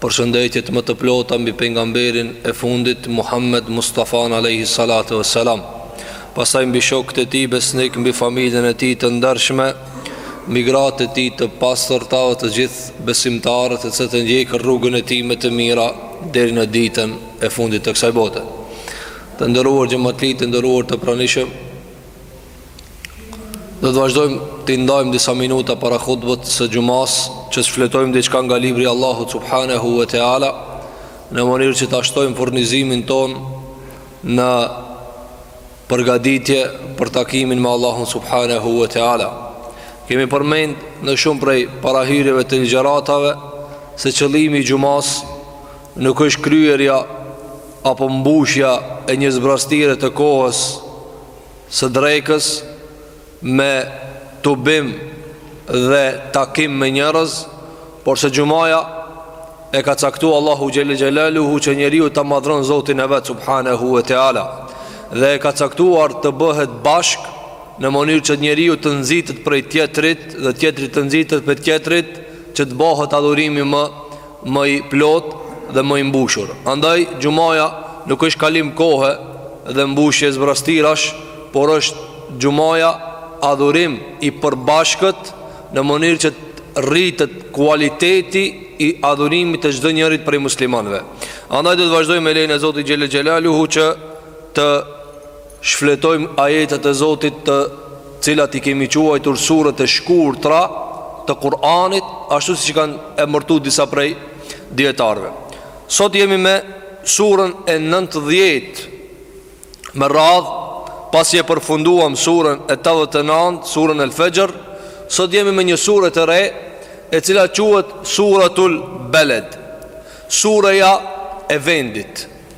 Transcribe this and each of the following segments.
Përshëndetjet më të plota mbi pejgamberin e fundit Muhammed Mustafanë alayhi salatu wassalam. Pastaj mbi shokët e tij besnik, mbi familjen e tij të ndershme, mbi gratë e tij të pastërta dhe të gjithë besimtarët që e ndjekin rrugën e tij me të mira deri në ditën e fundit të kësaj bote. Të nderuar xhematli, të nderuar të pranishëm, Do të vazhdojmë t'i ndajmë disa minuta para hutbes së xhumas Që të shfletojmë diçka nga libri i Allahu Subhanehu e Teala Në mënyrë që ta shtojmë furnizimin tonë Në përgatitje për takimin me Allahu Subhanehu e Teala Kemi përmend në shumë prej parahyrjeve të ligjëratave Se qëllimi i xhumas nuk është kryerja Apo mbushja e një zbrazëtire të kohës Së drekës me tubim dhe takim me njerëz, por se xhumanë e ka caktuar Allahu xhelle xhelaluhu që njeriu ta madhron Zotin e vet subhanahu wa taala dhe e ka caktuar të bëhet bashkë në mënyrë që njeriu të nxitet prej tjetrit dhe tjetri të nxitet prej tjetrit që të bëhet adhurimi më më i plotë dhe më i mbushur. Andaj, xhumaja nuk është kalim kohe dhe mbushje zbrazëtirash, por është xhumaja adhurim i përbashkët në mënyrë që të rritet kualiteti i adhurimit të çdo njërit prej muslimanëve. Andaj do të vazhdojmë me lejen e Zotit xhelle xhelaluhu që të Shfletojmë ajetet e Zotit të cilat i kemi quajtur surët e shkurtra të Kur'anit, ashtu siç i kanë emërtuar disa prej dijetarëve. Sot jemi me surën e 90 me radhë, pasi e përfunduam surën e 89, surën El-Fexhr, sot jemi me një sure të re, e cila quhet Suretul Beled, sureja e vendit.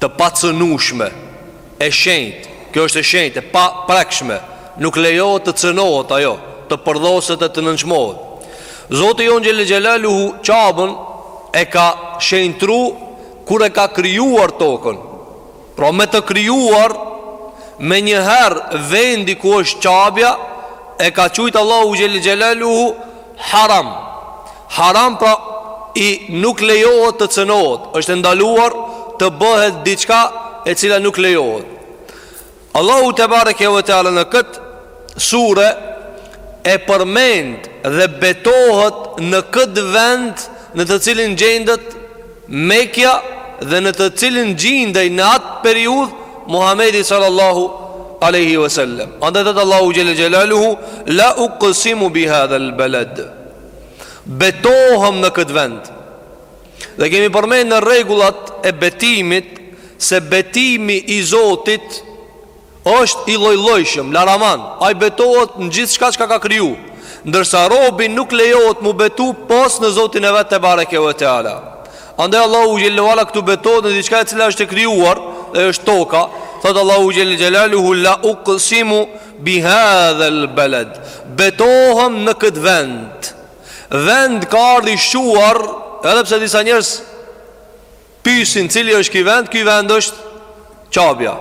të pacënueshme, e shenjtë, kjo është e shenjtë, e paprekshme, nuk lejohet të cënohet ajo, të përdhoset e të nënçmohet. Zoti jonë xhelle xhelaluhu Qabën e ka shenjtëru kur e ka krijuar tokën. Pra me të krijuar, menjëherë vendi ku është Qabja, e ka qujt Allahu xhelle xhelaluhu haram. Haram pra ai nuk lejohet të cënohet është e ndaluar të bëhet diçka e cila nuk lejohet Allahu tebareke ve teala në këtë sure e përmend dhe betohet në këtë vend në të cilin gjendet Mekja dhe në të cilin gjindej në atë periudhë Muhammedi sallallahu aleyhi ve sellem Andaj thotë Allahu xhelle xhelaluhu la uksimu bi hadhel beled Betohem në këtë vend Dhe kemi përmend në rregullat e betimit Se betimi i Zotit është i llojllojshëm, laraman Ai betohet në gjithçka çka ka kriju Ndërsa robi nuk lejohet m'u betu pos në Zotin e vet tebareke ve teala Andaj Allahu gjelluala këtu betohet në diçka e cila është e krijuar Dhe është toka Thotë Allahu xhele xhelaluhu la uksimu Bi hadha al balad betohem në këtë vend vend ka ardhur i shquar edhe pse disa njerëz pyesin cili është ky vend ky vend është Qabja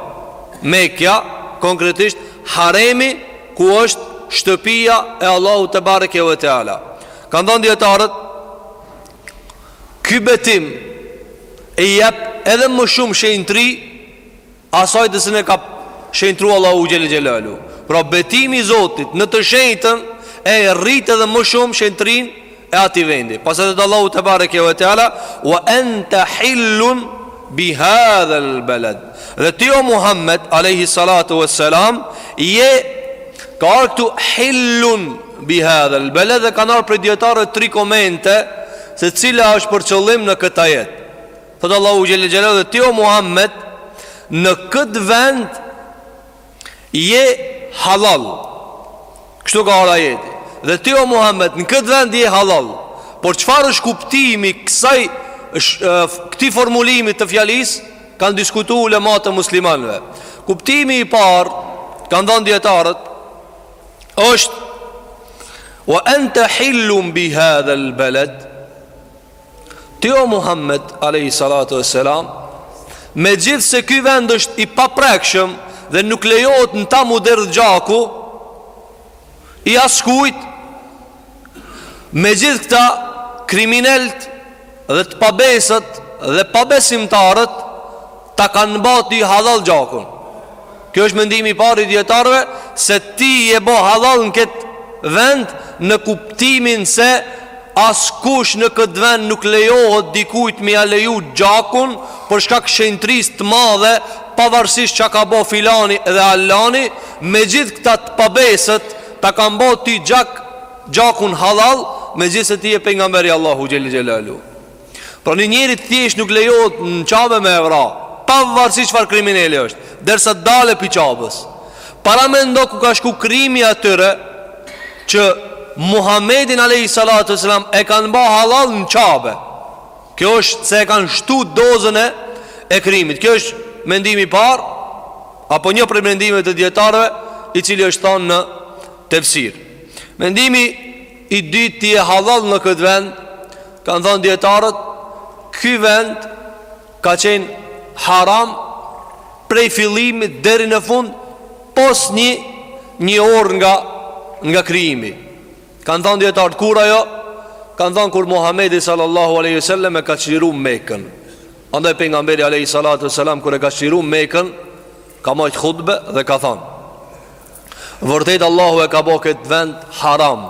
Mekja konkretisht Haremi ku është shtëpia e Allahut tebareke ve teala Kanë thënë dijetarët Ky betim E jep edhe më shumë shenjtëri Asaj të cilën e ka shenjtëru Allahu xhele xhelaluhu. Pra betimi i Zotit në të shenjtën e rrit edhe më shumë shenjtërinë e atij vendi. Pastaj thotë Allahu tebareke ve teala wa anta hillun bi hadha al balad. Dhe ti o Muhammed alayhi salatu ve selam je ka ardhur hillun bi hadha al balad dhe kanë ardhur prej dijetarëve tri komente se cila është për qëllim në këtë ajet. Thotë Allahu xhele xhelaluhu dhe ti o Muhammed Në këtë vend Je hallall Kështu ka ardh ajeti Dhe ti o Muhammed në këtë vend je hallall Por çfarë është kuptimi i kësaj Këtij formulimi të fjalisë Kanë diskutu ulematë e muslimanëve Kuptimi i parë Kanë thanë dijetarët është Wa ente hillun bi hadhel beled Ti o Muhammed alejhi salatu ve selam Megjithëse ky vend është i paprekshëm Dhe nuk lejohet në ta m'u derdh gjaku I askujt Me gjithë këta kriminelët Dhe të pabesët Dhe pabesimtarët Ta kanë ba ty hallall gjakun Ky është mendimi i parë i dijetarëve Se ti je bo hallall në këtë vend Në kuptimin se Askush në këtë vend nuk lejohet dikujt me ia leju gjakun Për shkak shenjtërisë të madhe Pavarësisht çka ka bo filani dhe allani Me gjithë këta të pabesët Ta kanë bo ty gjak, gjakun hallall Megjithëse ti je pejgamberi i Allahut xhele xhelaluhu Pra një njeri të thjeshtë nuk lejohet në Qabe me e vra Pavarësisht çfarë krimineli është Derisa del prej Qabes Paramendo ku ka shku krimi i atyre Që Muhammedin a.s. e kanë ba hallall në Qabe Kjo është se e kanë shtu dozën e e krimit Ky është mendimi i parë Apo një prej mendimeve të dijetarëve I cili është thanë në tefsir Mendimi I dyti ti je halal në këtë vend Kanë thanë dijetarët Ky vend ka qenë haram Prej fillimit deri në fund Pos një orë nga, nga krijimi Kanë thanë dijetarët kur ajo Kanë thanë kur Muhammedi sallallahu alejhi ve selam e ka çliru Mekën Andaj pejgamberi alejhi salatu ve selam Kur e ka çliru Mekën Ka majt hutbe dhe ka thanë Vërtet Allahu e ka bo këtë vend haram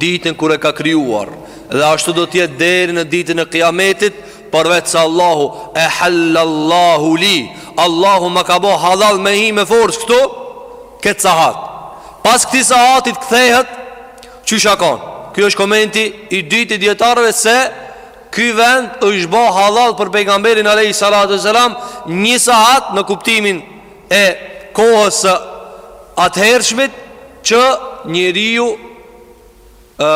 Ditën kur e ka krijuar Dhe ashtu do të jetë deri në ditën e kijametit Përveç se Allahu ehallallahu li Allahu ma ka bo halal me hi me forcë këtu Këtë sahat Pas këtij sahatit kthehet Qysh ka kon Ky është komenti i dytë i dijetarëve se Ky vend është bo halal për pejgamberin alejhi salatu ve selam Një sahat në kuptimin e kohës së atëhershme që njeriu ë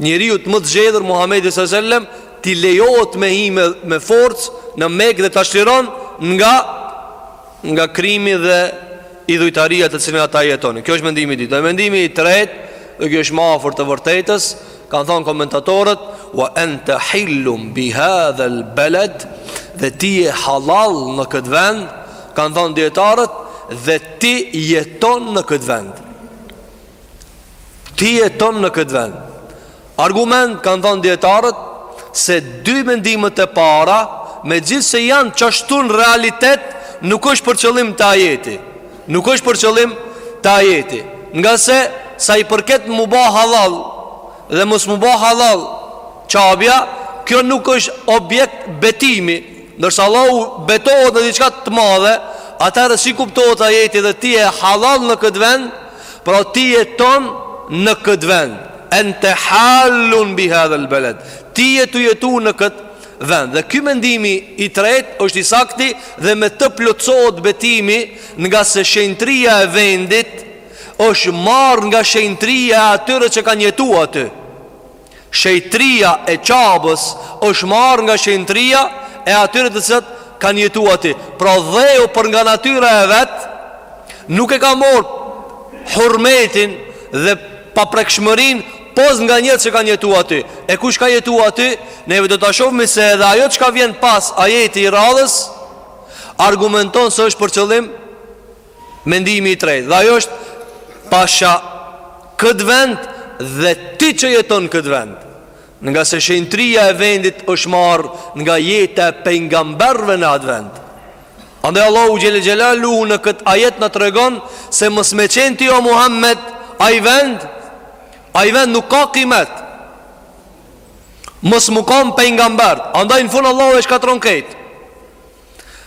njeriut më të zgjedhur Muhamedit sallallahu alaihi wasallam t'i lejohet me hi me, me forcë në Mekë dhe ta çliron nga nga krimi dhe idhujtaria të cilën ata jetonin. Ky është mendimi i dytë. Dhe mendimi i tretë, dhe ky është më afër të vërtetës, Kanë thanë komentatorët, "Wa anta hillum bi hadha al-balad", dhe ti je halal në këtë vend, kanë thënë dietarët, dhe ti jeton në këtë vend. Ti jeton në këtë vend. Argument kanë thanë dijetarët se dy mendimet e para, megjithëse janë qashtu në realitet, nuk është për qëllim te ajeti. Nuk është për qëllim te ajeti Ngase sa i përket m'u ba halal Dhe mos m'u ba halal Qabja Kjo nuk është objekt betimi Ndërsa Allahu betohet në diçka të madhe Atëherë si kuptohet ajeti dhe ti je halal në këtë vend Pra ti jeton në këtë vend Ente hilun bi hadhel beled Ti je tu jetu në këtë vend dhe ky mendimi i tretë është i sakti dhe me të plotësohet betimi ngase shenjtëria e vendit është marrë nga shenjtëria e atyre që kanë jetu aty. Shenjtëria e Qabës është marrë nga shenjtëria e atyre të cilët kanë jetu aty. Pra dheu për nga natyra e vet nuk e ka marr hurmetin dhe paprekshmërinë pos nga njerëz që kanë jetu aty E kush ka jetu aty, neve do ta shofmi se edhe ajo çka vjen pas ajeti i radhës Argumenton se është për qëllim mendimi i tretë Dhe ajo është pasha këtë vend dhe ti që jeton këtë vend Nga se shenjtëria e vendit është marrë nga jeta e pejgamberëve në atë vend. Andaj Allahu xhel xhelalu në këtë ajet na tregon se mos me qenë ti o Muhammed, ai vend, ai vend nuk ka kimet. Mos me kanë pejgamber. Andaj në fund Allahu e shkatron këtë.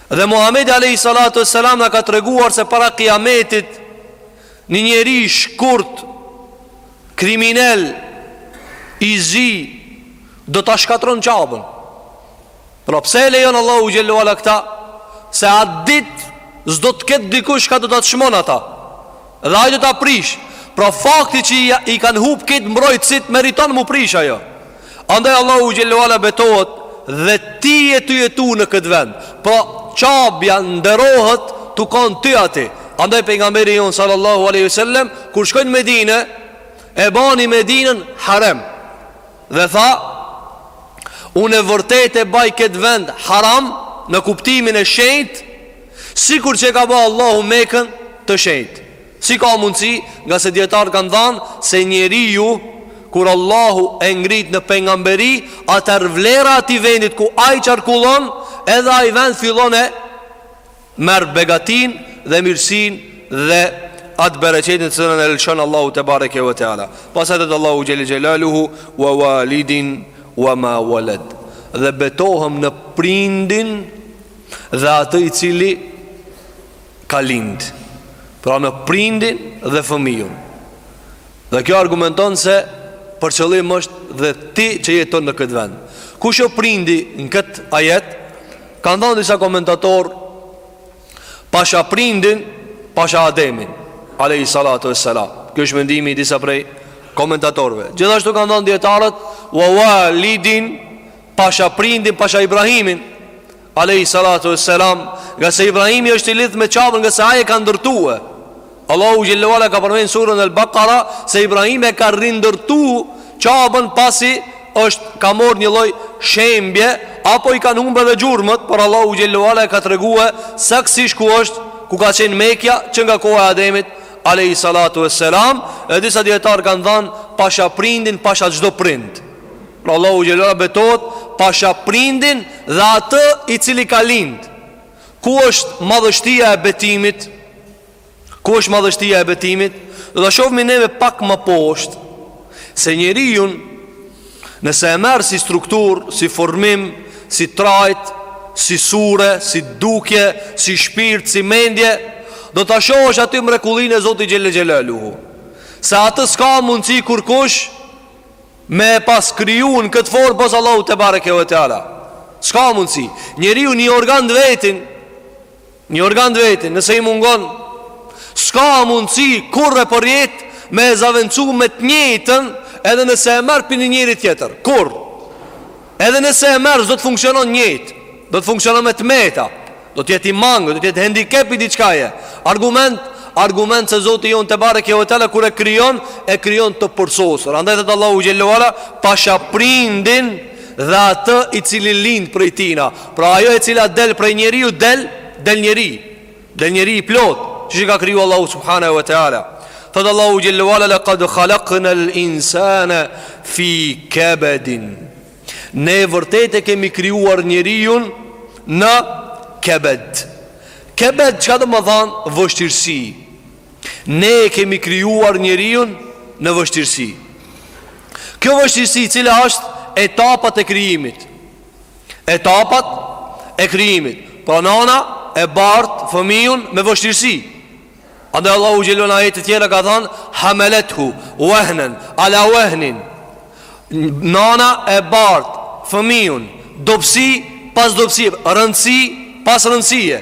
Dhe Muhamedi alayhi salatu wassalam na ka treguar se para kiametit një njeri i shkurt kriminel i zi do ta shkatron qabën. Pra pse e lejon Allahu xhele ve ala këta se atë ditë s'do të ketë dikush që do ta çmon ata. Dhe ai do ta prish. Pra fakti që i kanë hup këtë mbrojtësit meriton mu prish ajo. Andaj Allahu xhele ve ala betohet dhe ti je tu jetu në këtë vend. Pra qabja nderohet tu kanë ti aty. Andaj pejgamberi jonë sallallahu aleyhi sallem, kur shkoi n'Medine, e bani Medinën harem. Dhe tha, Unë vërtet e baj këtë vend haram në kuptimin e shenjt, sikur që e ka ba Allahu mekën të shenjt. Si ka mundësi, nga se dijetarët kanë dhanë, se njeriun, kur Allahu e ngrit në pejgamberi, atëherë vlera e atij vendit ku ai qarkullon, edhe ai vend fillon e Merr begatinë dhe mirësinë dhe atë bereqetin të cilën e lëshon Allahu tebareke ve teala. Pastaj thotë Allahu xhel xelaluhu wa walidin wa ma walad. Dhe betohem në prindin dhe atë i cili ka lind. Pra në prindin dhe fëmiun. Dhe kjo argumenton se për qëllim është dhe ti që jeton në këtë vend. Kush osht prindi në këtë ajet? Kanë thanë disa komentatorë Pasha prindin, Pasha Ademin, alayhi salatu wassalam. Kjo është mendimi i disa prej komentatorëve. Gjithashtu kanë thanë dijetarët wa walidin, Pasha prindin, Pasha Ibrahimin, alayhi salatu wassalam, nga se Ibrahimi është i lidht me Qabën, nga se ai e ka ndërtue. Allahu xhallahu ala ka përmend n'suren El Bakara se Ibrahimi e ka rindërtu Qabën pasi është ka morë një lloj shembje apo i kanë humbë edhe gjurmët, por Allahu xhallahu ala e ka tregue saktësisht ku është ku ka qenë Mekja që nga koha e Ademit alayhi salatu vesselam, e disa dijetarë kanë thanë pasha prindin, pasha çdo prind. Pra Allahu xhallahu ala betohet pasha prindin dhe atë i cili ka lind. Ku është madhështia e betimit? Ku është madhështia e betimit? Do ta shofim neve pak ma poshtë Se njeriun Nëse e merr si strukturë, si formim, si trajtë, si suret, si dukje, si shpirt, si mendje Do ta shofësh aty mrekullinë e Zotit xhel-le xhelaluhu Se atë s'ka mundësi kurkush Me e pas kriju në këtë formë pos Allahut tebareke ve teala S'ka mundësi Njeriu një organ të vetin Një organ të vetin, nëse i mungon, s'ka mundësi kurrë e përjetë me e zavendësu me të njëjtën edhe nëse e merr prej një njeri tjetër. Kurrë. Edhe nëse e merr, s'do të funksionon njëjtë, do të funksionon me të meta, do të jetë i mangët, do të jetë hendikep i diçkaje. Argument, argument se Zoti jonë tebareke ve teala, kur e krijon, e krijon të përsosur. Andaj thotë Allahu xhel-le ve ala, pasha prindin, Dhe atë i cili lind prej tina Pra ajo e cila del prej njeriut del Del njeri Del njeri i plotë Siç e ka kriju Allahu subhanehu ve teala Thotë Allahu xhel-le ve ala Lekad halaknel insane Fi kebedin Ne vërtet e kemi krijuar njeriun Në kebed Kebed çka domethanë vështirësi Ne e kemi krijuar njeriun në vështirësi. Kjo vështirësi, cila është etapat e krijimit. Etapat e krijimit. Pra nana e bart fëmijën me vështirësi. Andaj Allahu xhel-le në ajete të tjera ka thanë hamelethu vehnen ala vehnin. Nana e bart fëmijën dobësi pas dobësie, rëndësi pas rëndësie.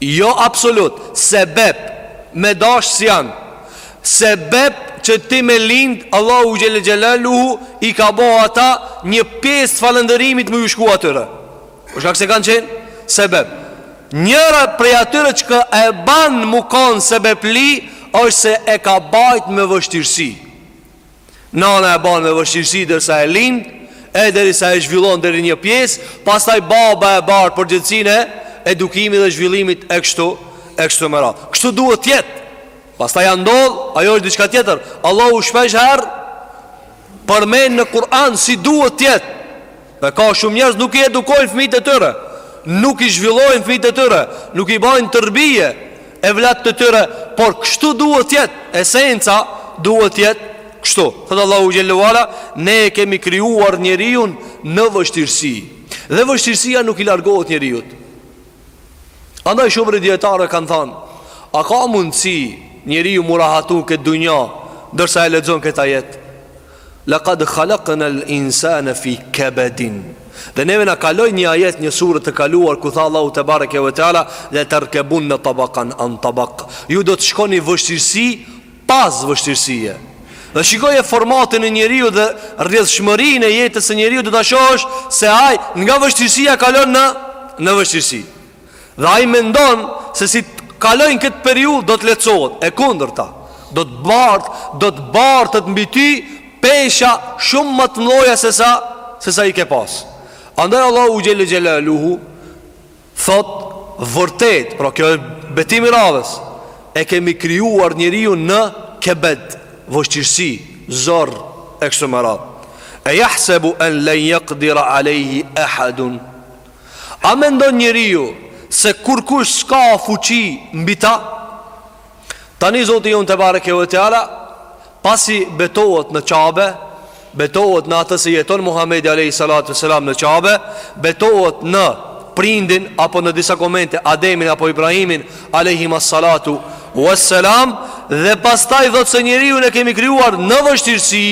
Jo absolut, sebep me dash s'janë sebep që ti me lind Allahu xhel xhelaluhu i ka bo ata një pjesë të falënderimit me ju shku atyre. Për shkak se kanë qenë sebep. Njëra prej atyre çka e ban me kanë sebepli është se e ka bajt me vështirësi. Nana e banë me vështirësi derisa e lind E derisa e zhvillon deri një pjesë Pastaj baba e bart përgjegjësinë e Edukimit dhe zhvillimit e kështu E kështu me radhë Kështu duhet të jetë Pastaj ajo që ndodh Ajo është diçka tjetër Allahu shpeshherë Përmend në Kur'an si duhet të jetë Dhe ka shumë njerëz nuk i edukojnë fëmijët e tyre, nuk i zhvillojnë fëmijët e tyre, nuk i bajnë terbije, evlatët e tyre, por kështu duhet të jetë, esenca duhet të jetë kështu. Thotë Allahu xhel-le ve ala, ne e kemi krijuar njeriun në vështirësi. Dhe vështirësia nuk i largohet njeriut. Andaj shumë prej dijetarëve kanë thanë, a ka mundësi njeriu m'u rahatu n'këtë dunja, ndërsa e lexon këtë ajet? Laqad khalaqnal insane fi kebedin Dhe neve na kaloi një ajet një sure të kaluar ku tha Allahu tebareke ve teala la tarkabunna tabaqan an tabaq. Ju do të shkoni vështirësi pas vështirësie. Dhe shikoje formatin e njeriu dhe rrjedhshmërinë e jetës së njeriu do ta shohësh se ai nga vështirësia kalon në në vështirësi. Dhe ai mendon se si të kalojnë këtë periudhë do të lehtësohet, e kundërta. Do të bart, do të bartet mbi ty pesha shumë më të mëdha se sa se sa i ke pas. Andaj Allahu xhelle xhelaluhu thot vërtet, pra kjo është betim i radhës. E kemi krijuar njeriu në kebed, vështirësi, zor e kështu me radhë. A yahsabu an lan yaqdira alayhi ahadun. A mendon njeriu se kurkush s'ka fuqi mbi ta? Tani Zoti jonë tebareke ve teala, pasi betohet në qabe, betohet në atë si jeton Muhammedi a.s. në qabe, betohet në prindin apo në disa komente Ademin apo Ibrahimin alejhima assalatu wassalam dhe pastaj thotë se njeriun e kemi krijuar në vështirësi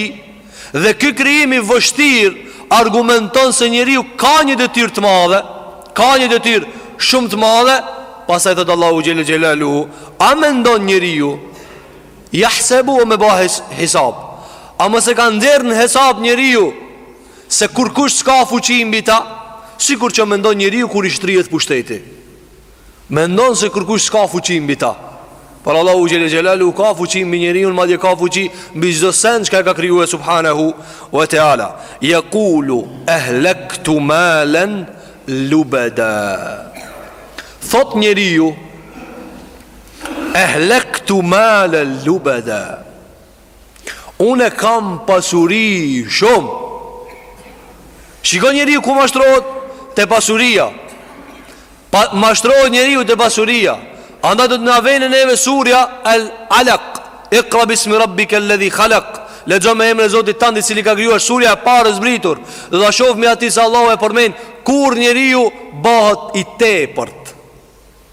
Dhe ky krijim i vështirë argumenton se njeriu ka një detyrë të madhe, ka një detyrë shumë të madhe, pastaj thot Allahu xhelle xhelaluhu, a mendon njeriu yahsabu o me ba hisab. A mos e ka nxjerr në hesab njeriu se kurkush s'ka fuqi mbi ta, sikur që mendon njeriu kur i shtrihet pushteti. Mendon se kurkush s'ka fuqi mbi ta Por Allahu xhelle xhelaluhu ka fuqi mbi njeriun Madje ka fuqi mbi çdo sen çka ka kriju subhanehu ve teala Jekulu ehlektu malen lubede Thot njeriu Ehlektu malen lubede Unë kam pasuri shumë. Shiko njeriu ku mashtrohet te pasuria. Pa mashtrohet njeriu te pasuria. Andaj do të na vijë neve surja El Alaq. Iqra bismi rabbika alladhi khalaq. Lexo me emrin e Zotit tënd i cili ka krijuar surja e parë e zbritur. Do ta shohim ma atje se Allahu e përmend kur njeriu bëhet i tepërt.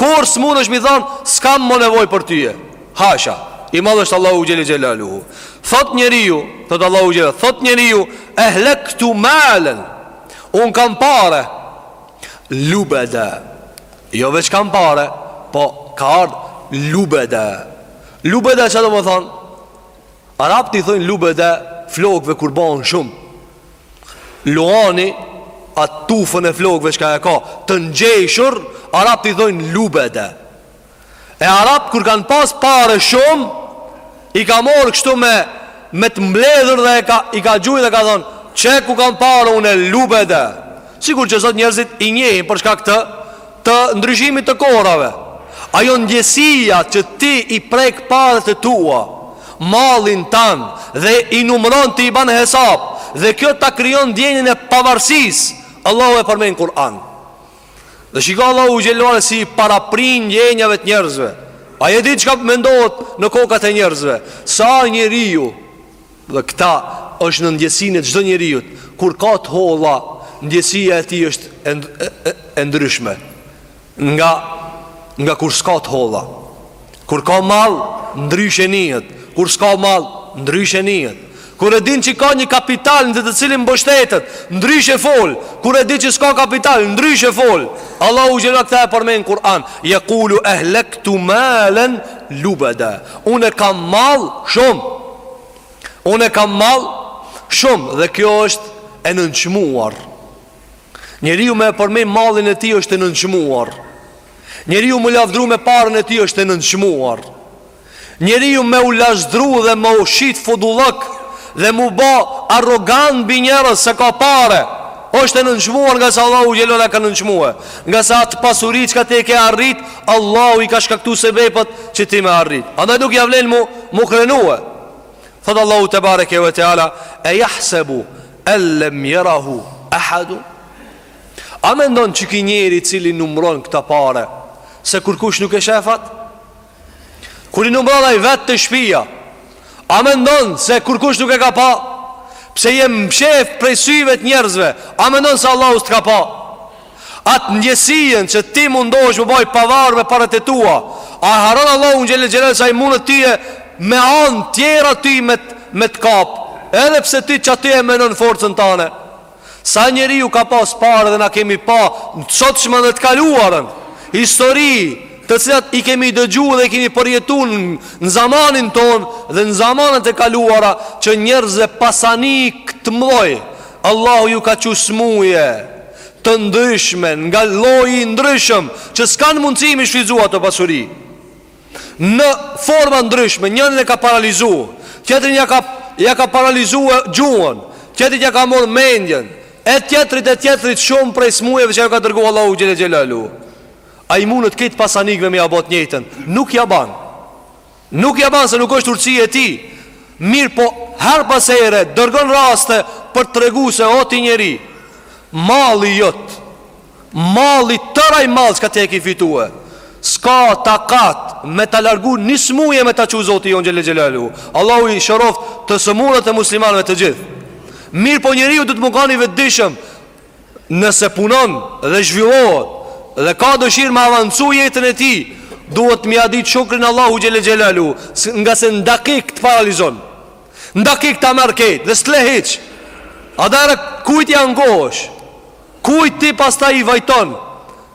Kur s'munesh m'i thanë, s'kam më nevojë për tyje. Hasha, i madhë është Allahu xhelle xhelaluhu. Thot njeriu, thot Allahu xhel, thot njeriu, ehlektu malen, unë kam pare, lubede, jo veç kam pare, po ka ardhë, lubede, lubede çka do me thanë, arabët i thojn lubede, flokve kur banë shumë, Luani atë tufën e flokëve çka e ka të ngjeshur, arabët i thonë lubede. E arabët kur kanë pas pare shumë, i ka marrë kështu me me të mbledhur dhe e ka i ka gjujt dhe ka thonë, "Qe ku kam pare unë lubede." Sikur që sot njerëzit i njehin për shkak të të ndryshimit të kohërave, ajo ndjesia që ti i prek paret e tua, mallin tënd dhe i numëron ti i ban hesap dhe kjo ta krijon ndjenjën e pavarësisë. Allahu e përmend në Kur'an. Dhe shiko Allahu xhelal si paraprin ndjenjave të njerëzve. Ai e di çka mendohet në kokat e njerëzve. Sa njeriu Dhe këta është në ndjesinë e çdo njeriu, kur ka të holla, ndjesia e tij është e, e, e ndryshme. Nga nga kur s'ka të holla. Kur ka mall, ndryshe nihet. Kur s'ka mall, ndryshe nihet. Kur e din që ka një kapital në të cilin mbështetet, ndryshe fol. Kur e din që s'ka kapital, ndryshe fol. Allahu xhela këta e përmend në Kur'an, jekulu ehlektu malen lubeda. Unë kam mall shumë. Unë kam mall shumë dhe kjo është e nënçmuar. Njeriu me përmend mallin e tij është e nënçmuar. Njeriu m'u lavdru me paren e tij është e nënçmuar. Njeriu me u lazdru dhe me u shit fodullëk dhe m'u ba arrogant mbi njerëz se ka pare, është e nënçmuar ngase Allahu xhelala e ka nënçmuar. Ngase atë pasuri çka ti e ke arrit, Allahu i ka shkaktu sebepet që ti me arrit Andaj nuk ja vlen m'u, m'u krenue Thotë Allahu tebareke ve teala Ejahsebu en lem jerahu ehadun A mendon qiky njeri i cili i numron këta pare Se kurkush nuk e shef at Kur i numron ai vetë te shpia A mendon se kurkush nuk e ka pa Pse je mshef prej syve të njerëzve A mendon se Allahu s'të ka pa Atë ndjesien që ti mundohesh m'u ba i pavarur me paret e tua A e harron Allahun xhele xhelal se ai mundet tyje Me anë tjera ty me, me të kap Edhe pse ti qaty e menon forcën tane Sa njeriu ka pas pare dhe na kemi pa Në të sotshmen dhe të kaluarën Histori të cilat i kemi dëgju dhe i kemi përjetu Në zamanin tonë dhe në zamanet e kaluara Që njerëzve pasanikë të mdhoj Allahu ju ka çu smuje të ndryshme, nga lloji i ndryshëm, që s'kanë mundësi me i shfrytëzu ato pasuri. Në forma ndryshme, njërin e ka paralizu, tjetrin ja ka ja ka paralizu gjuhën, tjetrit ja ka marrë mendjen, e tjetrit e tjetrit shumë prej smujeve që jau ka dërgu Allahu xhele xhelaluhu. Ai mundet krejt pasanikëve me ja bo të njëjtën, nuk ja ban. Nuk ja banë se nuk është urësi e tij Mirëpo herë pas here Dërgon raste për të tregu se o ti njeri Malli jot Malli tërë ai mall çka ti e ki fitue S'ka takat me ta largu një smuje me ta çu zoti jonë xhelle xhelaluhu Allahu i shëroftë të sëmurët e muslimanve të gjithë Mirëpo njeriu duhet me kanë i vetëdijshëm Nëse punon dhe zhvillohet dhe ka dëshirë me avancu jetën e tij, duhet me ia ditë shukrin Allahu xhelle xhelaluhu, ngase në dakik të paralizon, në dakik ta merr krejt dhe s'le hiç, atëherë kujt i ankohesh, kujt ti pastaj i vajton,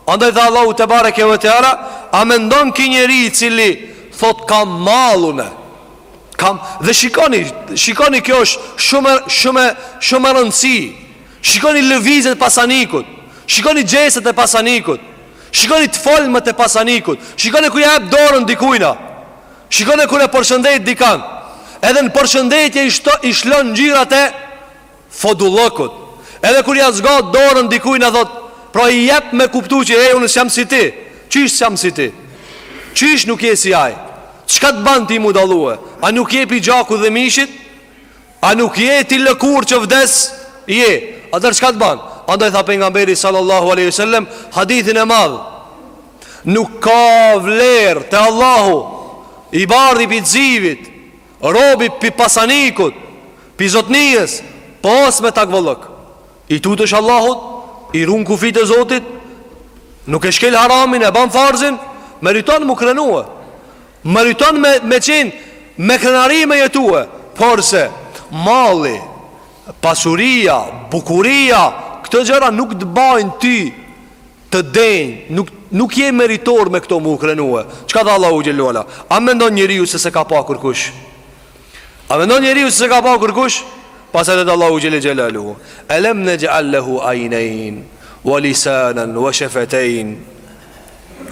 andaj tha Allahu tebareke ve teala, a mendon ky njeri i cili, thot kam mall unë, kam, dhe shikoni, shikoni kjo është shumë, shumë, shumë me rëndësi, Shikoni lëvizjet e pasanikut. Shikoni gjestet e pasanikut. Shikoni të folmët e pasanikut. Shikoni kur ja jep dorën dikujna. Shikoni kur e përshëndet dikan. Edhe në përshëndetje i shto i shlon ngjyrat e fodullëkut. Edhe kur ja zgat dorën dikujna thot, pra i jep me kuptu që e unë s'jam si ti. Qysh s'jam si ti? Qysh nuk je si ai? Çka të bën ti mu dallue? A nuk je pi gjakut dhe mishit? A nuk je ti lëkurë që vdes? Je, atëherë çka të ban? Andaj tha pejgamberi sallallahu aleyhi sallem Hadithin e madh Nuk ka vlerë te Allahu I bardhi pi t'zivit Robi pi pasanikut Pi zotnijës Pos me takvallëk I tutesh Allahut I run kufijt e zotit Nuk e shkel haramin e ban farzin Meriton mu krenue Meriton me, me qenë me krenari me jetue Porse malli, pasuria, bukuria Këto gjëra nuk të bajnë ty të denjë Nuk, nuk je meritor me këto mu krenue Çka tha Allahu xhelle ve ala A mendon njeriu se s'e ka pa kërkush A mendon njeriu se s'e ka pa kërkush? Pastaj thotë Allahu xhelle xhelaluhu, "Alam naj'al lahu aynayn wa lisanan wa shafatayn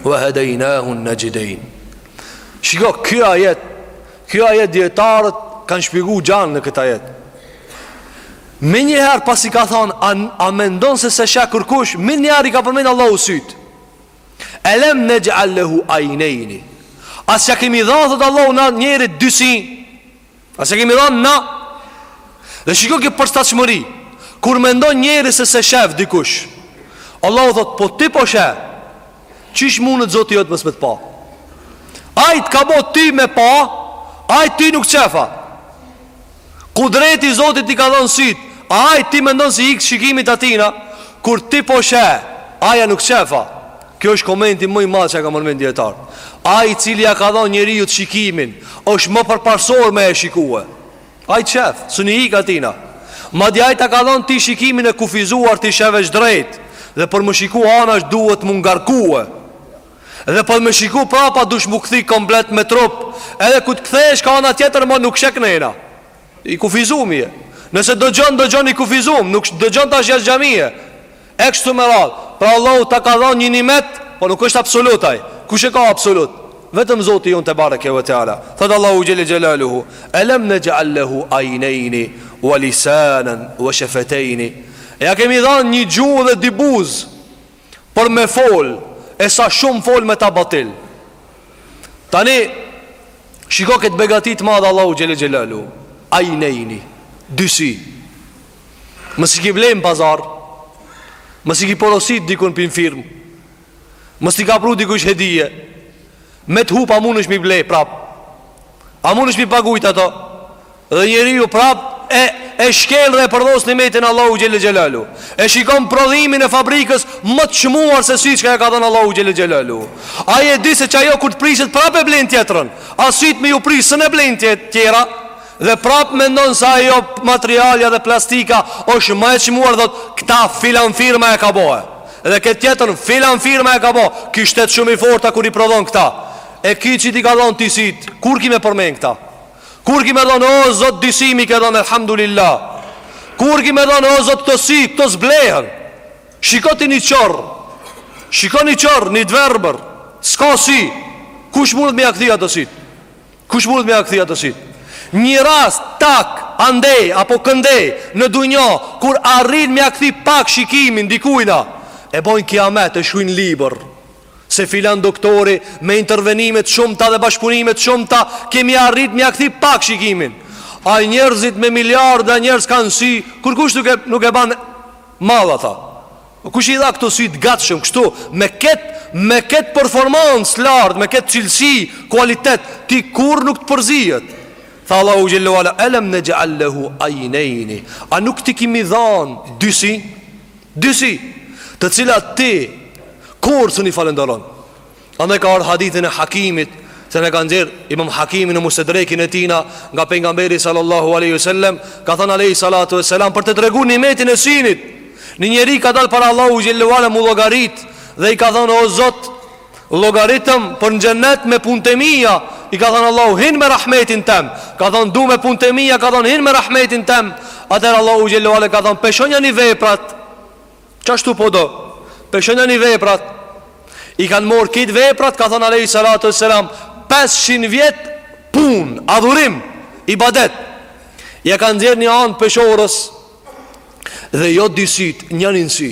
wa hadaynahu an-najdayn." Shiko, kjo ajet, kjo ajet dietarët kanë shpjegu gjanë në këtë ajet. Menjëherë pasi ka thonë, a, a mendon se s'e sheh kërkush, menjëherë i ka përmenë Allahu sytë. Elem nexh'al lehu ajnejni A s'ja kemi dhanë, thot Allahu, na njerit dy sy A s'ja kemi dhanë na Dhe shiko kët përshtatshmëri Kur mendon njeri se s'e shef dikush Allahu thot, po ti po shef Qysh mundet zoti jot mos me t'pa Ai t'ka bo ty me pa Ai ty nuk t'shef a Kudreti Zotit t'i ka dhënë sytë A ti mendon se i ik shikimit të atina Kur ti po sheh Ai a nuk sheh a Ky është komenti më i madhë që e ka marrë prej dijetarëve Ai i cili ia ka dhënë njeriut shikimin është më përparsor me e shikue Ai të sheh S'un i ik atina Madje ai ta ka dhënë ti shikimin e kufizuar ti sheh veç drejt Dhe për me shiku anash duhet m'u ngarkue Dhe për me shiku prapa duhesh m'u kthy komplet me trup Edhe kur të kthehesh ka ana tjetër mo nuk sheh këjna I kufizum je Nëse dëgjon dëgjon i kufizum Nuk dëgjon jashtë xhamie E kështu me radhë Pra Allahu ta ka dha një nimet Po nuk është absolut ai Kush e ka absolut Vetëm Zoti ynë tebareke ve teala Thotë Allahu xhele xhelaluhu Elem nexhal lehu ajnejni Wa lisanen Wa shefetejni E ja kemi dha një gjuhë dhe dy buzë Për me fol E sa shumë fol me ta batil Tani Shiko këtë begati të madhe Allahu xhele xhelalu Ajnejni Dy sy Më s'i ki ble n'pazar Më s'i ki porosit dikun për ni firmë Më s'i ka pru dikush hedije Me t'hup a mundesh m'i ble prap A mundesh m'i pagujt ato? Dhe njeriu prap e e shkel dhe e përdhos nimetin e Allahut xhel xhelalu. E shikon prodhimin e fabrikës më të çmuar se si çka e ka dhënë Allahu xhel xhelalu. Ai e di se ajo kur të prishet prap e blen tjetrën. A sytë me ju prish s'un blen tjet tjera dhe prap mendon se ajo materialja dhe plastika është më e çmuar thot këta filan firma e ka bo. Dhe këtë tjetrën filan firma e ka bo. Ky shtet shumë i fortë kur i prodhon këta. E ky që t'i ka dhon ti sytë Kur ki me përmen këta Kur ki me thon o Zot dy sy m'i ke dhon Elhamdulillah Kur ki me thon o zot këto sy këto s'blehen Shiko ti një qorr Shiko një qorr një t'verbër S'ka sy Kush mundet me ja kthy ato sytë Kush mundet me ja kthy ato sytë Një rast tak andej apo këndej Në dunjo kur arrin me ja kthy pak shikimin dikujna E bojnë kiamet e shkrujnë libër se filan doktori me intervenime të shumta dhe bashkëpunime të shumta kemi arrit m'ja kthy pak shikimin. A njerëzit me miliarda njerëz kanë sy, kurkush nuk e nuk e bën madh ata. Kush i dha këto sy të gatshëm kështu me kët me kët performancë t'lartë, me kët cilësi, kualitet ti kurr nuk të përzihet. Tha Allahu xhelalu ala alam naj'al lahu aynayn. A nuk t'i kimi dhan dy sy? Dy sy, të cilat ti kurrë s'un i falënderon. Andaj ka ardhë hadithi ne Hakimi, të cilin e ka nxjerrë imam Hakimi në Mustedrekin e tina, nga pejgamberi sallallahu aleyhi sallem, ka thënë aleyhi salatu ve selam, për të tregu nimetin e synit, një njeri ka dalë para Allahut xhele ve ala m'u llogarit, dhe i ka thënë o zot, Llogaritëm për n'xhenet me punët e mia, i ka thanë Allahu, hin me rahmetin tem. Ka thanë du me punët e mia, ka thanë hin me rahmetin tem. Atëherë Allahu xhel-le ue ala ka thanë peshonjani veprat. Qashtu po do. Peshonjani veprat. I kanë marrë kejt veprat, ka thanë alejhi salatu ve selam, 500 vjet punë, adhurim, ibadet. Ja kanë nxjerrë n'një anë peshorës dhe jo dy sytë, njanin sy.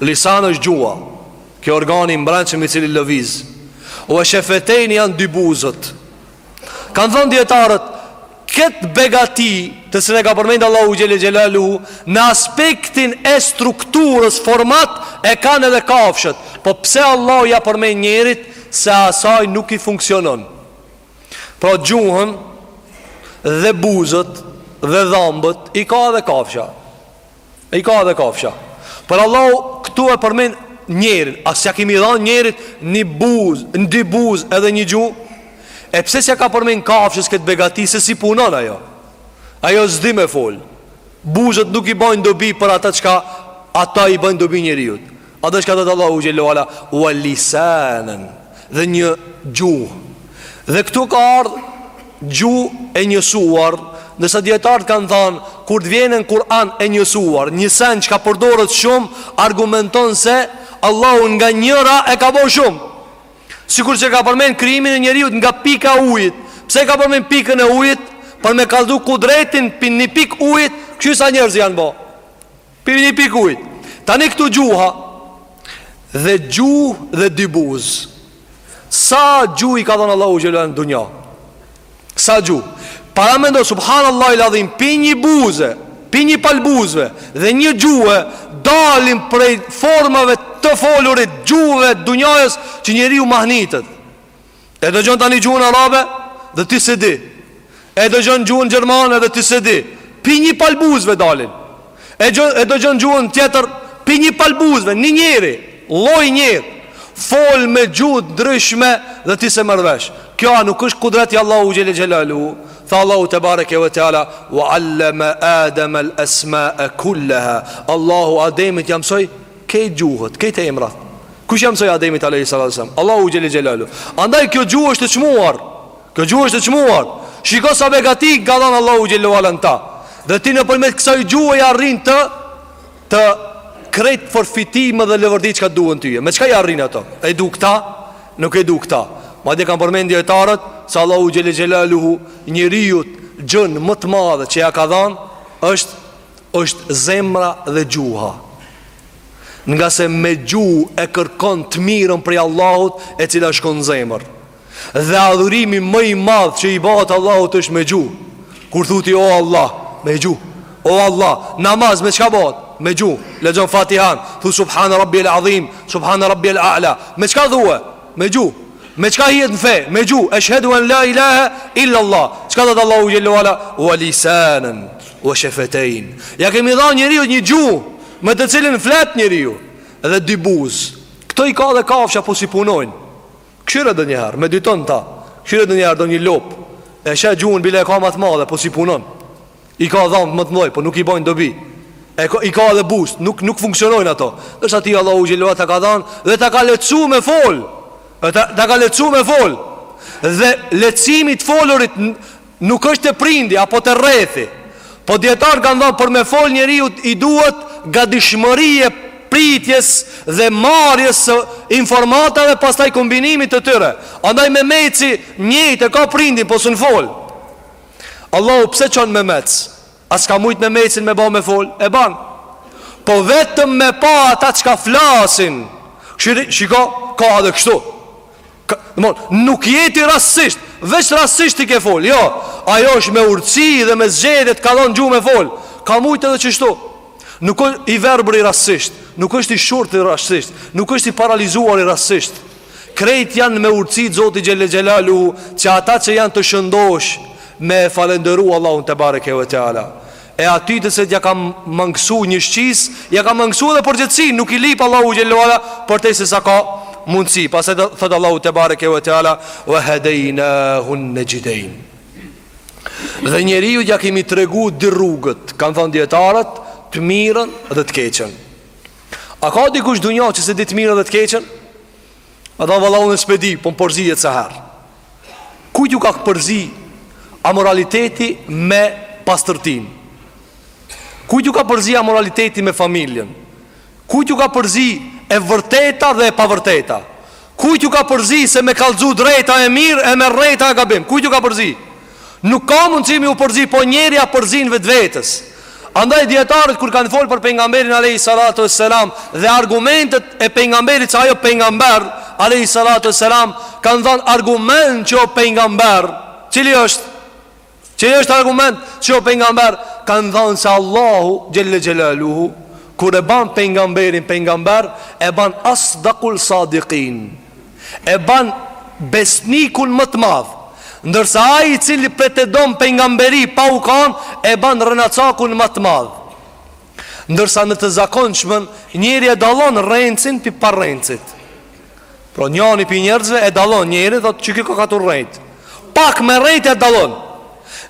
Lisan është gjuha Kjo organi i mbrendshëm i cili lëviz Ue shefetejn janë dy buzët Kanë thanë dijetarët Këtë begati të cilën e ka përmendë Allahu xhel-le xhelaluhu Në aspektin e strukturës formës e kanë edhe kafshët Po pse Allahu ja përmendë njerit Se asaj nuk i funksionon Pra gjuhën dhe buzët dhe dhambët i ka edhe kafsha I ka edhe kafsha Por Allahu këtu e përmen njerin A s'ja kemi dhan njerit një buzë, një dy buzë edhe një gjuhë E pse s'ja ka përmen kafshës këtë begati, se s'i punon ajo Ajo s'di me fol Buzët nuk i bajnë dobi për ata çka ata i bajnë dobi njeriut A dhe çka thot Allahu xhel-le ue ala wa lisanen dhe një gjuhë. Dhe këtu ka ardh gjuhë e njësuar, ndërsa dijetarët kanë thanë kur të vjen në Kur'an e njësuar, një sen çka përdoret shumë argumenton se Allahu nga njëra e ka bo shumë. Sikur që ka përmend krijimin e njeriut nga pika e ujit. Pse e ka përmend pikën e ujit? Për me kallzu kudretin pi një pik ujit, kqyr sa njerëz janë bo. Pi ni pike ujit. Tani këtu gjuha dhe gjuhë dhe dy buzë. Sa gjuhë i ka dhënë Allahu xhel-le ue ala në dunja? Sa gjuhë? Paramendo subhanallahil adhim, pi një buze, pi një pal buzëve dhe një gjuhe dalin prej formave të folurit gjuhëve t'dunjajës që njeriu mahnitet. E dëgjon tani gjuhën arabe dhe ti s'e di. E dëgjon gjuhën gjermane dhe ti s'e di. Pi një pal buzëve dalin. E gjo, e dëgjon gjuhën tjetër pi një pal buzëve, një njeri, lloj njeri. Fol me gjuhë t'ndryshme dhe ti s'e merr vesh. Kjo a nuk është kudret i Allahut xhel-le xhelaluhu? Tha Allahu tebareke ve teala, "Wa allama Adama al-asma'a kullaha." Allahu Ademit ja mësoi Kejt gjuhët, kejt emrat Kush ja msoi Ademit alejhi salatu selam Allahu xhel-le xhelaluhu Andaj kjo gjuhë është e çmuar Kjo gjuhë është e çmuar Shiko sa begati ka dhanë Allahu xhel-le ue ala në ta Dhe ti nëpërmjet kësaj gjuhe i arrin të Të krejt përfitime dhe levërdi çka t'duhen tyje Me çka i arrin ato E du këta Nuk e du këta Madje kanë përmen dijetarët se Allahu xhel-le xhelaluhu njeriut gjënë më të madhe që ja ka dhanë është është zemra dhe gjuha Nga se me gjuhë e kërkon të mirën prej Allahut e cila shkon n'zemër Dhe adhurimi më i madh që i bëhet Allahut është me gjuhë Kur thu ti o Allah, me gjuhë O Allah, namaz me çka bëhet? Me gjuhë, lexon fatihan, thu subhanë rabbi el adhim, subhanë rabbi el a'la Me çka thuhet? Me gjuhë. Me çka hihet në fe? Me gjuhë. Eshhedu en la ilahe illa Allah. Çka thotë Allahu xhelle ue ala? Wa lisanan wa shafatayn. Ja kemi dhënë njeriut një gjuhë me të cilën flet njeriu dhe dy buzë. Kto i ka dhe kafsha po s'i punojnë. Kshyre ndonjëherë, medito n'ta. Kshyre ndonjëherë ndonjë lopë. E sheh gjuhën bile e ka më të madhe po s'i punon. I ka dhëmbët më të mëdhaj, po nuk i bojnë dobi. E ka, i ka edhe buzë, nuk nuk funksionojnë ato. Ndërsa ti Allahu xhelal ta ka dhënë dhe ta ka lehtësu me fol. Ta, ta ka lehtësu me fol. Dhe lehtësimi i të folurit nuk është te prindi apo te rrethi. Po dijetarët kanë thënë për me fol njeriut i duhet gatishmëri e pritjes dhe marrjes së informatave pastaj kombinimit të tyre. Andaj memeci njëjtë e ka prindin po s'un fol. Allahu pse çon memec A s'ka mujt memecin me ba me fol E ban Po vetëm me pa ata çka flasin Shih, shiko, ka edhe kështu ka, domethënë, Nuk je ti rastësisht Veç rastësisht ti ke fol Jo, ajo është me urtësi dhe me zgjedhje t' Ka dhonë gjuhë me fol Ka mujt edhe qështu Nuk është i verbëri rastësisht Nuk është i shurdhi rastësisht Nuk është i paralizuari rastësisht Krejt janë me urtësi t'Zotit Xhelle Xhelaluhu që ata që janë të shëndoshë me e falenderu Allahun tebareke ue teala e atij të cit ja ka mangësu një shqisë ja ka mangësu edhe përgjegjësinë nuk i lyp Allahu Xhelle ue ala përtej se sa ka mundësi pastaj thotë Allahu tebareke ue teala ve hedejnahun nexhdejn dhe njeriut ja kemi tregu dy rrugët kanë thënë dijetarët të mirën dhe të keqen A ka dikush n'dunja që s'e di të mirën dhe të keqen? Me tha valla unë s'pe di, po më përzihet sa herë Kujt ju ka përzi amoraliteti me pastërtinë? Kujt ju ka përzi amoraliteti me familjen? Kujt ju ka përzi e vërteta dhe e pavërteta? Kujt ju ka përzi se me kallxu drejt a e mirë e me rrejt a gabim? Kujt ju ka përzi? Nuk ka mundësi me ju përzi, po njeri ja përzin vetvetes. Andaj dijetarët kur kanë folë për pejgamberin aleyhi salatu e selam dhe argumentet e pejgamberit se a o pejgamber aleyhi salatu e selam kanë thënë argument që o pejgamber, cili është Që i është argument që o pengamber Kanë thanë se Allahu xhelle xhelaluhu Kur e ban pengamberin pengamber E ban asdakul sadikin E ban besnikun më të madh Ndërsa ai i cili pretedon pengamberi pa u kanë E ban rrenacakun më të madh Ndërsa në të zakonshmen njeri e dallon rrencin pi pa rrencit. Pra njani pi njerëzve e dallon njeri që ky ka tu rrejt. Pak me rrejt e dallon.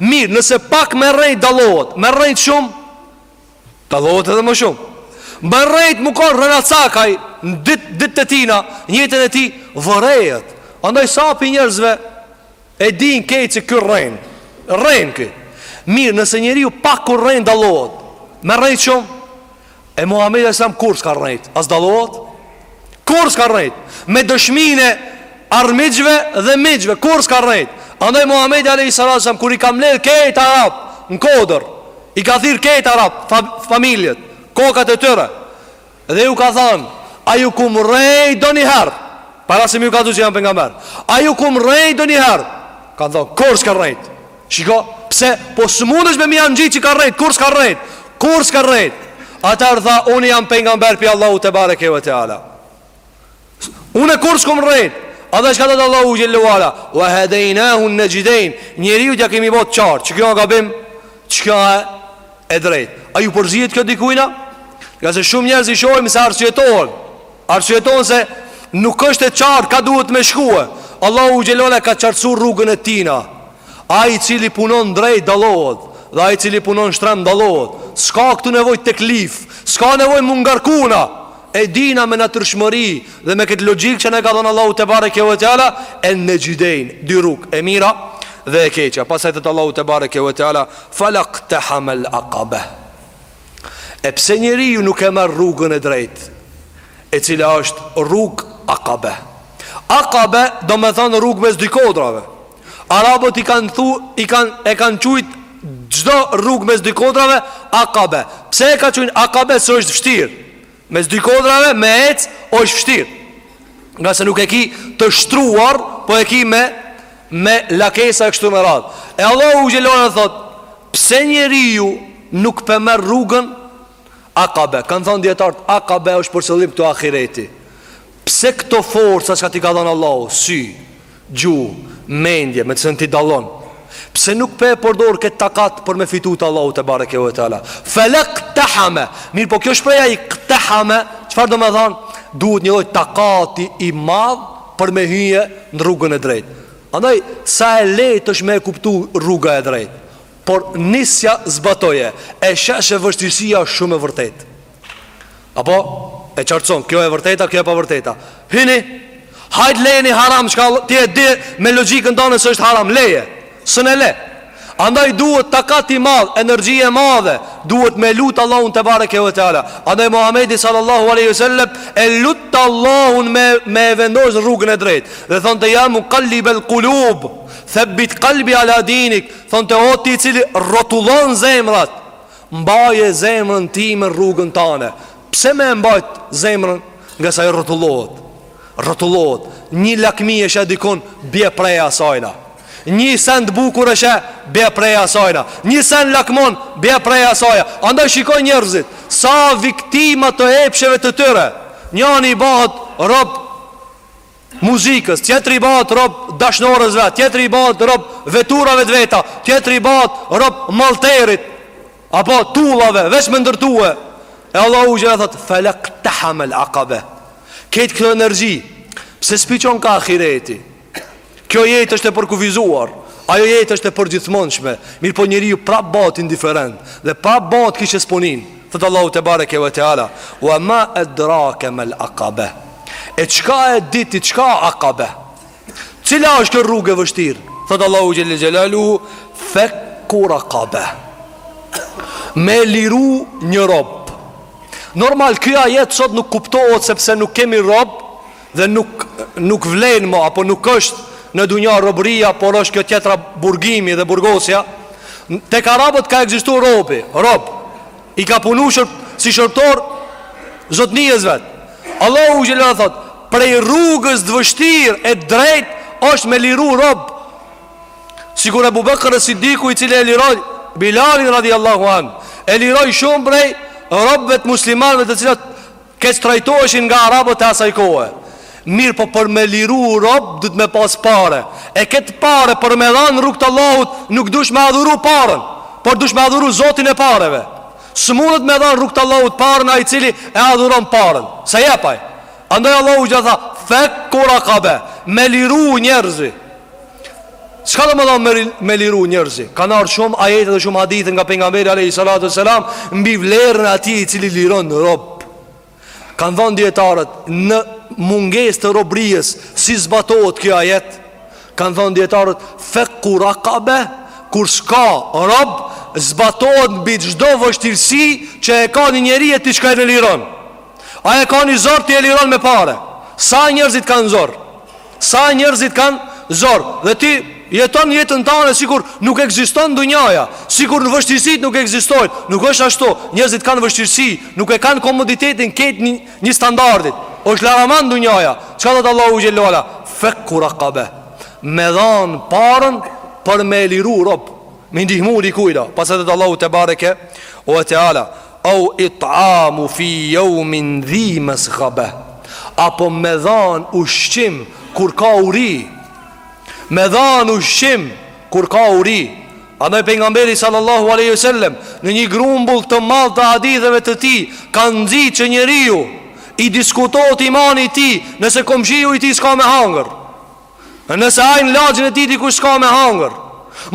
Mirë, nëse pak me rrejt dallohet, me rrejt shumë dallohet edhe më shumë. Me rrejt m'u kan rrenacak ai në ditë ditët e tina, në jetën e tij vërehet. Andaj sa pi njerëzve E dinë kejt që ky rren Rren ky Mirë nëse njeriu pak kur rren dallohet Me rrejt shumë E Muhammedi alejhi selam kurrë s'ka rrejt As dallohet Kurrë s'ka rrejt Me dëshminë e armiqve dhe miqve Kurrë s'ka rrejt Andaj Muhammedi alejhi salatu selam kur i ka mbledhë kejt arabët Në kodër I ka thirrë kejt arabët fa, Familjet Kokat e tyre Dhe ju ka thënë, A ju kum rrejt donjëherë? Para se me ju kallzu që jam pejgamber. A ju kum rrejt donjëherë? Kanë thënë, Kurrë s'ka rrejt. Shiko, pse? Po s'mundesh me ia ngjitë që ka rrejt, kur s'ka rrejt. Kurrë s'ka rrejt. Atëherë tha, Unë jam pejgamber prej Allahut tebareke ve te ala. Unë kurrë s'kom rrejt Edhe çka thotë Allahu xhelle ve ala Ve hedejnahun nexhdejn Njeriut ja kemi bo t'qartë Çka o gabim Çka o e drejtë A ju përzihet kjo dikujna Ngase shumë njerëz i shohim se arsyetohen Arsyetohen se Nuk është e qartë ka duhet me shkue Allahu xhelle ve ala ka qartësu rrugën e tina Ai i cili punon drejt dallohet Dhe ai i cili punon shtrem dallohet S'ka këtu nevojë teklif S'ka nevojë m'u ngarku na E dina me natyrshmëri dhe me këtë logjikë që na ka dhënë Allahu tebareke ve teala en nexhdejn, dy rrugë, e mira dhe e keqja. Pastaj thotë Allahu tebareke ve teala felaktehamel akabe. E pse njeriu nuk e merr rrugën e drejtë, e cila është rrugë akabe. Akabe domethonë rrugë mes dy kodrave. Arabët i kanë thu, i kanë e kanë qujt çdo rrugë mes dy kodrave Akabe. Pse e ka qujt Akabe se është vështirë? Mes dy kodrave me ec është vështirë. Ngase nuk e ki të shtruar, po e ki me me lakesa e kështu me radhë. E Allahu xhelle ve ala thotë, pse njeriu nuk pe merr rrugën Akabe? Kanë thonë dijetarët, Akabe është për qëllim këtu ahireti. Pse këto forca çka t'i ka dhonë Allahu, sy, Gjuhë, mendje, me të cilën ti dallon. Pse nuk po e përdor këtë takat për me fitu, thotë Allahu tebareke ve teala Fela ktehame Mirëpo kjo shprehja iktehame Çfarë do me thanë? Duhet një lloj takati i madh për me hyje në rrugën e drejt Andaj sa e lehtë është me e kuptu rruga e drejt Por nisja zbatoje E sheh se vështirësia është shumë e vërtetë Apo e qartëson, kjo e vërteta, kjo e pavërteta Hini, hajt lejeni haram çka, Ti e di me logjikën tone se është haram Leje, s'un e le Andaj duhet takat i madh, energji e madhe Duhet me lut Allahun tebareke ve teala Andaj Muhammedi sallallahu aleyhi sallem E lutte Allahun me e vendos n'rrugën e drejt Dhe thonte ja mukallibel kulub Thebbit kalbi ala dinik Thonte o ti i cili rrotullon zemrat Mbaje zemrën time n'rrugën tane Pse me e mbajt zemrën Ngase i rrotullohet Rrotullohet Një lakmi e sheh dikon Bie prej asajna Një send t'bukur e sheh Bie prej asajna Një send lakmon Bie prej asajna Andaj shikoji njerëzit Sa viktima të epsheve të tyre Njani i bahet rob muzikës, tjetri i bahet rob dashnores vet, tjetri i bahet rob veturave të veta, tjetri i bahet rob malterit apo tullave, veç me ndërtue. E Allahu xhelle thot fela ktehamel akabe. Krejt këto energji, pse s'p'i çon ka ahireti? Kjo jetë është e përkufizuar. Ajo jetë është e përgjithmonshme, mirëpo njeriu prap bahet indiferent dhe prap bahet kishe s'po nin. Thotë Allahu tebareke ve teala, "Wa ma edrake mel akabe." E çka e di ti çka akabe? Cila është kjo rrugë e vështirë? Thotë Allahu xhelle xhelaluhu, "Fekku rakabe." Me liru një rob. Normal ky ajet sot nuk kuptohet sepse nuk kemi rob Dhe nuk nuk vlen më apo nuk është në dunja robëria, por është kjo tjetra burgimi dhe burgosja. Tek arabët ka ekzistu robi, rob. I ka punu shër, si shërbtor zotnies vet. Allahu xhelle thot, prej rrugës të vështirë e drejt është me liru rob. Sikur Ebu Bekër es-Siddiku i cili e liroi Bilalin radiallahu an, e liroi shumë prej robëve të muslimanëve të cilat Keq trajtoheshin nga arabët e asaj kohe Mirëpo për me liru rob duhet me pas pare E këtë pare për me dhanë n'rrugë të Allahut nuk dush me adhuru paren Por dush me adhuru zotin e pareve S'mundet me dhanë n'rrugë të Allahut paren ai i cili e adhuron paren S'e jep ai Andaj Allahu xhelle tha fekku rakabe Me liru njerëzi Çka do me thanë me, me liru njerëz? Kanë ardh shumë ajete dhe shumë hadithe nga pejgamberi alejhi salatu ve selam Mbi vlerën e atij i cili liron një rob Kanë thanë dijetarët në mungesë të robërisë si zbatohet kjo ajet Kanë thanë dijetarët fekku rakabe kur s'ka rob zbatohet mbi çdo vështirësi që e ka një njeri e ti çka e liron Ai e ka një zor ti e liron me pare Sa njerëzit kanë zor Sa e njerëzit kanë zor Dhe ti jeton jetën tande Sikur nuk ekziston dunjaja Sikur vështirësitë nuk ekzistojnë Nuk është ashtu Njerëzit kanë vështirësi Nuk e kanë komoditetin këtë një, një standardit është laraman dunjaja Çka thotë Allahu xhelle ve ala Fekku rakabe Me dhanë parën Për me liru rob Me ndihmu dikujna Pastaj thotë Allahu tebareke ve teala Au it'amu fi yawmin dhi masghaba. Apo me dhanë ushqim kur ka uri. Me dhanë ushqim kur ka uri. Andaj pejgamberi sallallahu alaihi wasallam në një grumbull të madh të haditheve të tij ka nxitë që njeriu i diskutohet imani i tij nëse komshiu i tij s'ka me hangër. E nëse ai në lagjen e tij dikush s'ka me hangër.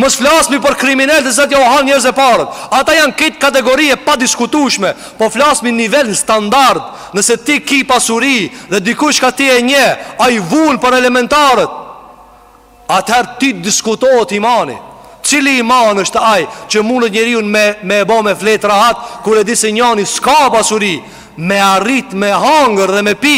Mos flasmi për kriminelët që jau hanë njerëzve paret. Ata janë kjo kategori e padiskutueshme, po flasmi në nivelin standard. Nëse ti ke pasuri dhe dikush ka, ti e njeh, ai vun për elementarët. Atëherë ti diskutohet imani. Cili iman është ai që mundet njeriu me me e ba me fjet rahat kur e di se njani s'ka pasuri, me arrit me hangër dhe me pi.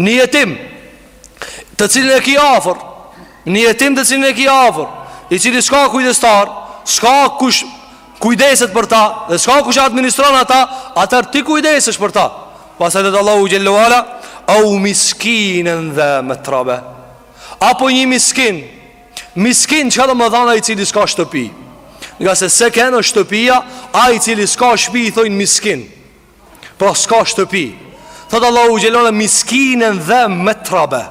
Një jetim Të cilin e ki afër Një jetim të cilin e ki afër I cili s'ka kujdestar S'ka kush kujdeset për ta Dhe s'ka kush e administron ata Atëherë ti kujdesesh për ta Pastaj thotë Allahu xhelle ve ala Au miskinen dha metrabe Apo një miskin Miskin çka do me thanë ai i cili s'ka shtëpi Ngase sekenu shtëpia Ai i cili s'ka shpi i thojnë miskin Pra s'ka shtëpi Thotë Allahu xhelle ve ala miskinen dha metrabe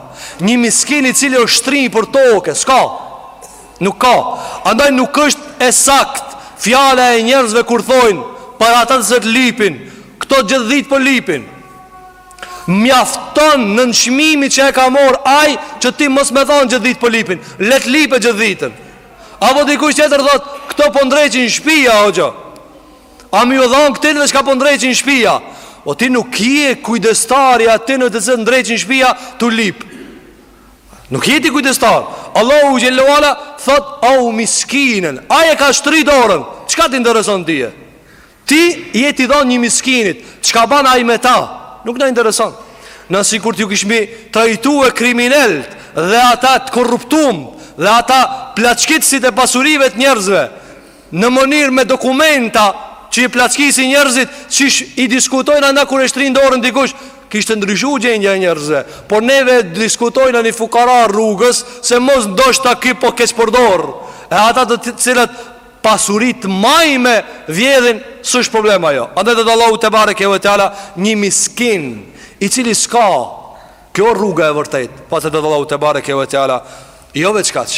Një miskin i cili është shtri për toke S'ka Nuk ka Andaj nuk është e saktë Fjala e njerëzve kur thojnë Për ata të cilët lypin Këta gjithë ditën po lypin Mjafton nënçmimi që e ka marrë Ai që ti mos me thanë gjithë ditën po lypin Le t'lypë gjithë ditën Apo dikush tjetër thotë Këta po ndreqin shpia o gjo A me ju dhanë këtëve çka po ndreqin shpia O ti nuk je kujdestar i atyne të cilët ndreqin shpia të lip Nuk je ti kujdestar Allahu xhel-le ala thot au miskinen Ai e ka shtri dorën Çka të intereson tye Ti je tu i dhanë një miskinit Çka ban ai me ta Nuk na intereson Ne sikur t'ju kishmi trajtue kriminelët Dhe ata të korruptum Dhe ata plaçkitësit e pasurive të njerëzve Në mënyrë me dokumenta Që i plaçkisin njerëzit Qysh i diskutojna kur e shtrinë dorën dikush Kishte ndryshu gjendja e njerëzve Por neve diskutojna ni fukara rrugës Se mos ndoshta ky po keqpërdor E ata të cilët pasuritë majme vjedhin S'është problema jo Andaj thotë Allahu tebareke ue teala Një miskin I cili s'ka Kjo rruga e vërtetë Pastaj thotë Allahu tebareke ue teala Jo veç kaq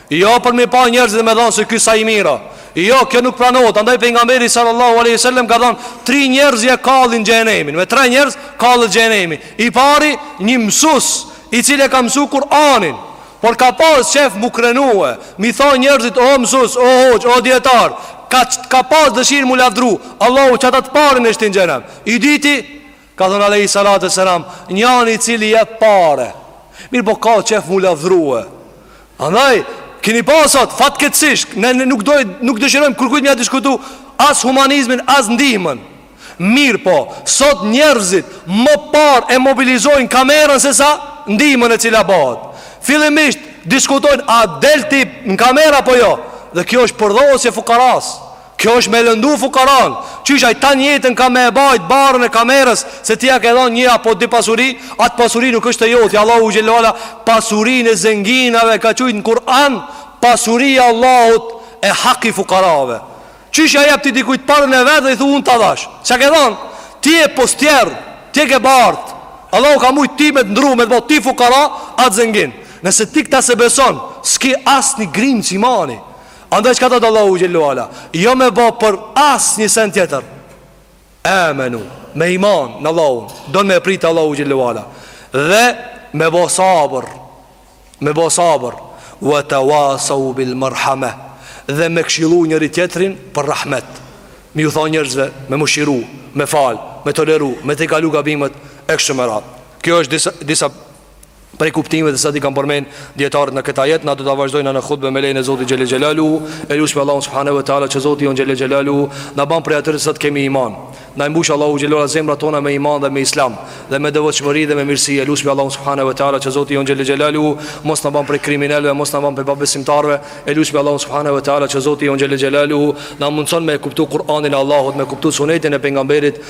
Jo për me e pa njerëzit dhe me thanë se ky sa i mirë a Jo, kjo nuk pranohet Andaj pejgamberi sallallahu alejhi ue sel-lem ka thanë Tri njerëz e kallin xhehenemin Me tre njerëz kallet xhehenemi I pari një mësus I cili e ka mësu Kur'anin Por ka pas qef m'u krenue Me i thanë njerëzit o mësus, o hoxhë, o dijetar Ka, ka pas dëshirë m'u lavdru Allahu qata të parin e shtin n'xhehenem I dyti Ka thon alejhi salatu ues-selam Njani i cili jep pare Mirëpo ka qef m'u lavdrue Andaj, keni pa sot, fatkeqësisht Ne nuk, doj, nuk dëshirojmë kurkujt me ia diskutu As humanizmin, as ndihmën Mirëpo, sot njerëzit Më parë e mobilizojnë kamerën sesa Ndihmën e cila bahet Fillimisht, diskutojnë A del ti në kamera apo jo Dhe kjo është përdhosje e fukarasë Kjo është me lëndu fukaran Qysh ai tan jetën ka me e bajt barrën e kamerës Se ti ia ke dhonë një apo dy pasuri Ajo pasuri nuk është e jotja Allahu xhel-le ala pasurinë e zenginave E ka qujtë në Kur'an Pasuri e Allahut e haki i fukarave Qysh ia jep ti dikujt paren e vet dhe i thu unë ta dhash Ça ke dhonë Ti je postier Ti e ke bartë Allahu ka mujtë ty me të ndrru me të bo ty fukara Atë zengin Nëse ti këta s'e beson S'ki asnjë grimcë imani Andaj çka thotë Allahu xhelalu ala, jo me bo për asnjë sen tjetër. Emenu, me iman në Allahun, don me prit Allahu xhelalu ala dhe me bo sabër. Me bo sabër, wa tawasaw bil marhama dhe me këshillu njëri-tjetrin për rahmet. Me ju thonë njerëzve, me mëshiru, me fal, me toleru, me tejkalu gabimet e kështu me radhë. Kjo është disa disa prej kuptimeve që i kanë përmend dietarët në këtë ajet, na do ta vazhdojmë në hutbën me lejen e Zotit xhele xhelaluhu, e lusim Allahun subhanahu wa taala që Zoti jonë xhele xhelaluhu na bën prej atyre që të kemi iman. Na i mbush Allahu xhelora zemrat tona me iman dhe me islam dhe me devotshmëri dhe me mirësi. E lusim Allahun subhanahu wa taala që Zoti jonë xhele xhelaluhu mos na bën prej kriminelëve, mos na bën prej pabesimtarëve. E lusim Allahun subhanahu wa taala që Zoti jonë xhele xhelaluhu na mundson me kuptu Kur'anin e Allahut, me kuptu sunetin e pejgamberit